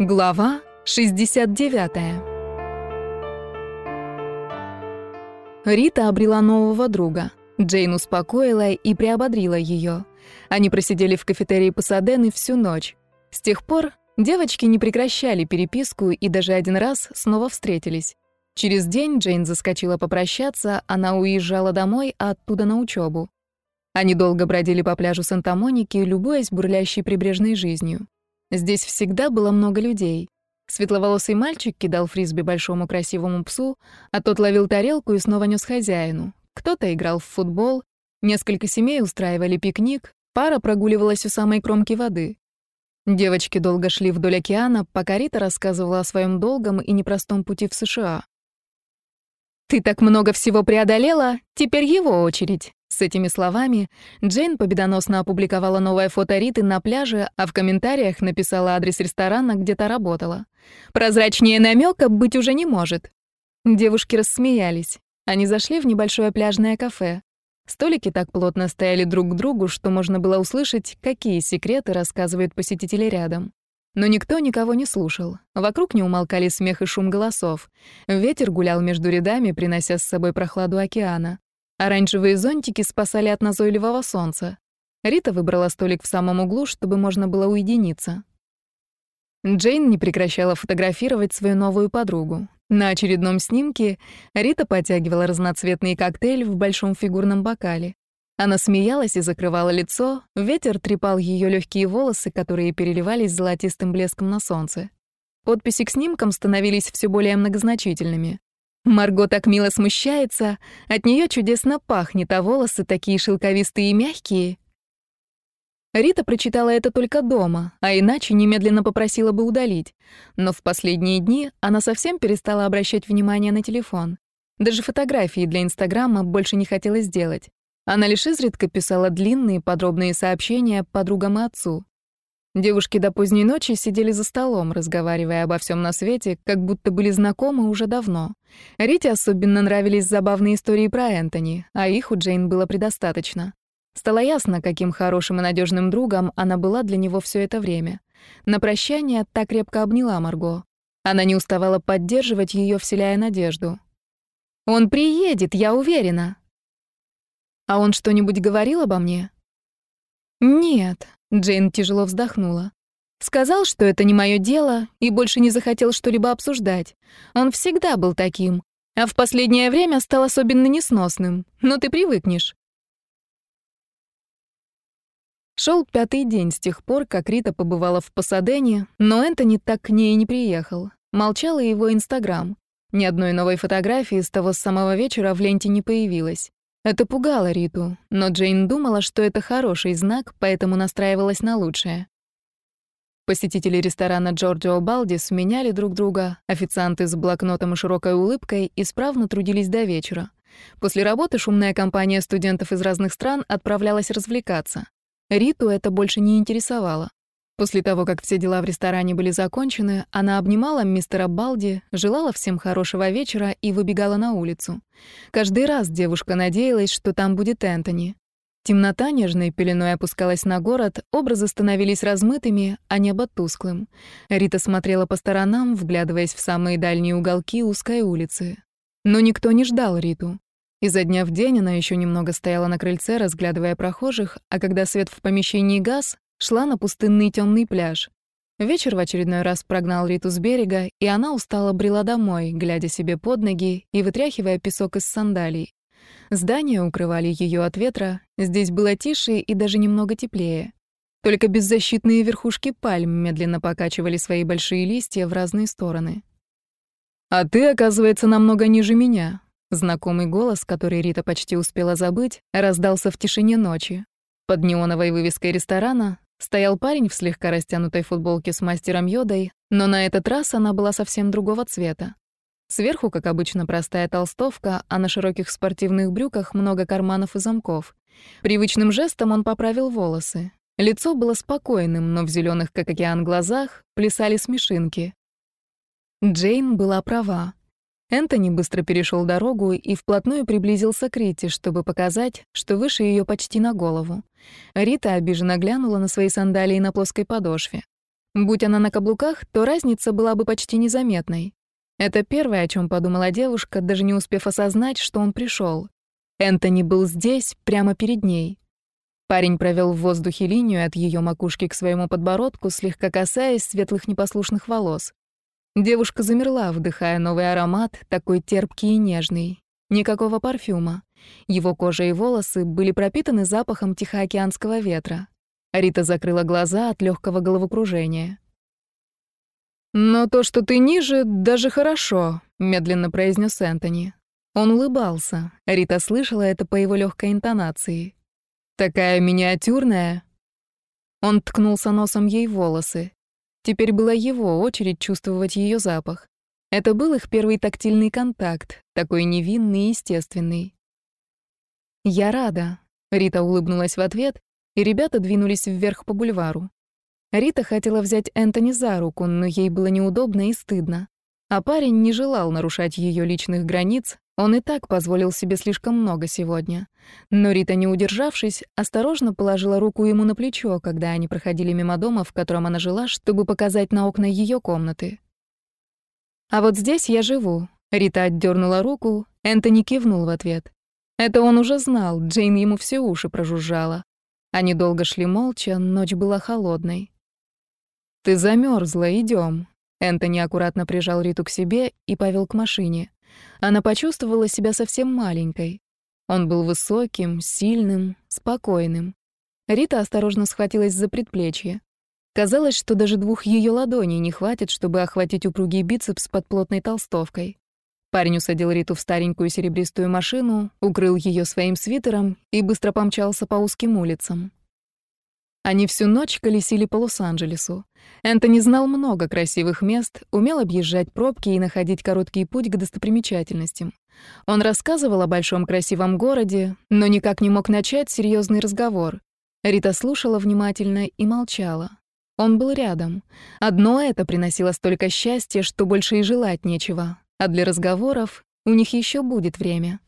Глава 69. Рита обрела нового друга. Джейн успокоила и приободрила ее. Они просидели в кафетерии Пасадены всю ночь. С тех пор девочки не прекращали переписку и даже один раз снова встретились. Через день Джейн заскочила попрощаться, она уезжала домой, а оттуда на учебу. Они долго бродили по пляжу Санта-Моники, любуясь бурлящей прибрежной жизнью. Здесь всегда было много людей. Светловолосый мальчик кидал фрисби большому красивому псу, а тот ловил тарелку и снова нес хозяину. Кто-то играл в футбол, несколько семей устраивали пикник, пара прогуливалась у самой кромки воды. Девочки долго шли вдоль океана, пока Рита рассказывала о своем долгом и непростом пути в США. «Ты так много всего преодолела, теперь его очередь», с этими словами Джейн победоносно опубликовала новое фото Риты на пляже, а в комментариях написала адрес ресторана, где та работала. Прозрачнее намека быть уже не может. Девушки рассмеялись. Они зашли в небольшое пляжное кафе. Столики так плотно стояли друг к другу, что можно было услышать, какие секреты рассказывают посетители рядом. Но никто никого не слушал. Вокруг не умолкали смех и шум голосов. Ветер гулял между рядами, принося с собой прохладу океана. Оранжевые зонтики спасали от назойливого солнца. Рита выбрала столик в самом углу, чтобы можно было уединиться. Джейн не прекращала фотографировать свою новую подругу. На очередном снимке Рита подтягивала разноцветный коктейль в большом фигурном бокале. Она смеялась и закрывала лицо, ветер трепал ее легкие волосы, которые переливались золотистым блеском на солнце. Подписи к снимкам становились все более многозначительными. Марго так мило смущается, от нее чудесно пахнет, а волосы такие шелковистые и мягкие. Рита прочитала это только дома, а иначе немедленно попросила бы удалить. Но в последние дни она совсем перестала обращать внимание на телефон. Даже фотографии для Инстаграма больше не хотела сделать. Она лишь изредка писала длинные подробные сообщения подругам и отцу. Девушки до поздней ночи сидели за столом, разговаривая обо всем на свете, как будто были знакомы уже давно. Рите особенно нравились забавные истории про Энтони, а их у Джейн было предостаточно. Стало ясно, каким хорошим и надежным другом она была для него все это время. На прощание так крепко обняла Марго. Она не уставала поддерживать ее, вселяя надежду. «Он приедет, я уверена». «А он что-нибудь говорил обо мне?» «Нет», Джейн тяжело вздохнула. Сказал, что это не мое дело, и больше не захотел что-либо обсуждать. Он всегда был таким, а в последнее время стал особенно несносным. Но ты привыкнешь. Шел пятый день с тех пор, как Рита побывала в Пасадене, но Энтони так к ней и не приехал. Молчал и его Инстаграм. Ни одной новой фотографии с того самого вечера в ленте не появилось. Это пугало Риту, но Джейн думала, что это хороший знак, поэтому настраивалась на лучшее. Посетители ресторана Джорджио Балди сменяли друг друга, официанты с блокнотом и широкой улыбкой исправно трудились до вечера. После работы шумная компания студентов из разных стран отправлялась развлекаться. Риту это больше не интересовало. После того, как все дела в ресторане были закончены, она обнимала мистера Балди, желала всем хорошего вечера и выбегала на улицу. Каждый раз девушка надеялась, что там будет Энтони. Темнота нежной пеленой опускалась на город, образы становились размытыми, а небо тусклым. Рита смотрела по сторонам, вглядываясь в самые дальние уголки узкой улицы. Но никто не ждал Риту. Изо дня в день она еще немного стояла на крыльце, разглядывая прохожих, а когда свет в помещении гас, шла на пустынный темный пляж. Вечер в очередной раз прогнал Риту с берега, и она устало брела домой, глядя себе под ноги и вытряхивая песок из сандалий. Здания укрывали ее от ветра, здесь было тише и даже немного теплее. Только беззащитные верхушки пальм медленно покачивали свои большие листья в разные стороны. «А ты, оказывается, намного ниже меня», Знакомый голос, который Рита почти успела забыть, раздался в тишине ночи. Под неоновой вывеской ресторана Стоял парень в слегка растянутой футболке с мастером Йодой, но на этот раз она была совсем другого цвета. Сверху, как обычно, простая толстовка, а на широких спортивных брюках много карманов и замков. Привычным жестом он поправил волосы. Лицо было спокойным, но в зеленых, как океан, глазах плясали смешинки. Джейн была права. Энтони быстро перешел дорогу и вплотную приблизился к Рите, чтобы показать, что выше ее почти на голову. Рита обиженно глянула на свои сандалии на плоской подошве. Будь она на каблуках, то разница была бы почти незаметной. Это первое, о чем подумала девушка, даже не успев осознать, что он пришел. Энтони был здесь, прямо перед ней. Парень провел в воздухе линию от ее макушки к своему подбородку, слегка касаясь светлых непослушных волос. Девушка замерла, вдыхая новый аромат, такой терпкий и нежный. Никакого парфюма. Его кожа и волосы были пропитаны запахом тихоокеанского ветра. Рита закрыла глаза от легкого головокружения. «Но то, что ты ниже, даже хорошо», — медленно произнес Энтони. Он улыбался. Рита слышала это по его легкой интонации. «Такая миниатюрная». Он ткнулся носом ей волосы. Теперь была его очередь чувствовать ее запах. Это был их первый тактильный контакт, такой невинный и естественный. «Я рада», — Рита улыбнулась в ответ, и ребята двинулись вверх по бульвару. Рита хотела взять Энтони за руку, но ей было неудобно и стыдно. А парень не желал нарушать ее личных границ, он и так позволил себе слишком много сегодня. Но Рита, не удержавшись, осторожно положила руку ему на плечо, когда они проходили мимо дома, в котором она жила, чтобы показать на окна ее комнаты. «А вот здесь я живу», — Рита отдернула руку, Энтони кивнул в ответ. Это он уже знал, Джейн ему все уши прожужжала. Они долго шли молча, ночь была холодной. «Ты замерзла, идем. Энтони аккуратно прижал Риту к себе и повел к машине. Она почувствовала себя совсем маленькой. Он был высоким, сильным, спокойным. Рита осторожно схватилась за предплечье. Казалось, что даже двух ее ладоней не хватит, чтобы охватить упругий бицепс под плотной толстовкой. Парень усадил Риту в старенькую серебристую машину, укрыл ее своим свитером и быстро помчался по узким улицам. Они всю ночь колесили по Лос-Анджелесу. Энтони знал много красивых мест, умел объезжать пробки и находить короткий путь к достопримечательностям. Он рассказывал о большом красивом городе, но никак не мог начать серьезный разговор. Рита слушала внимательно и молчала. Он был рядом. Одно это приносило столько счастья, что больше и желать нечего. А для разговоров у них еще будет время.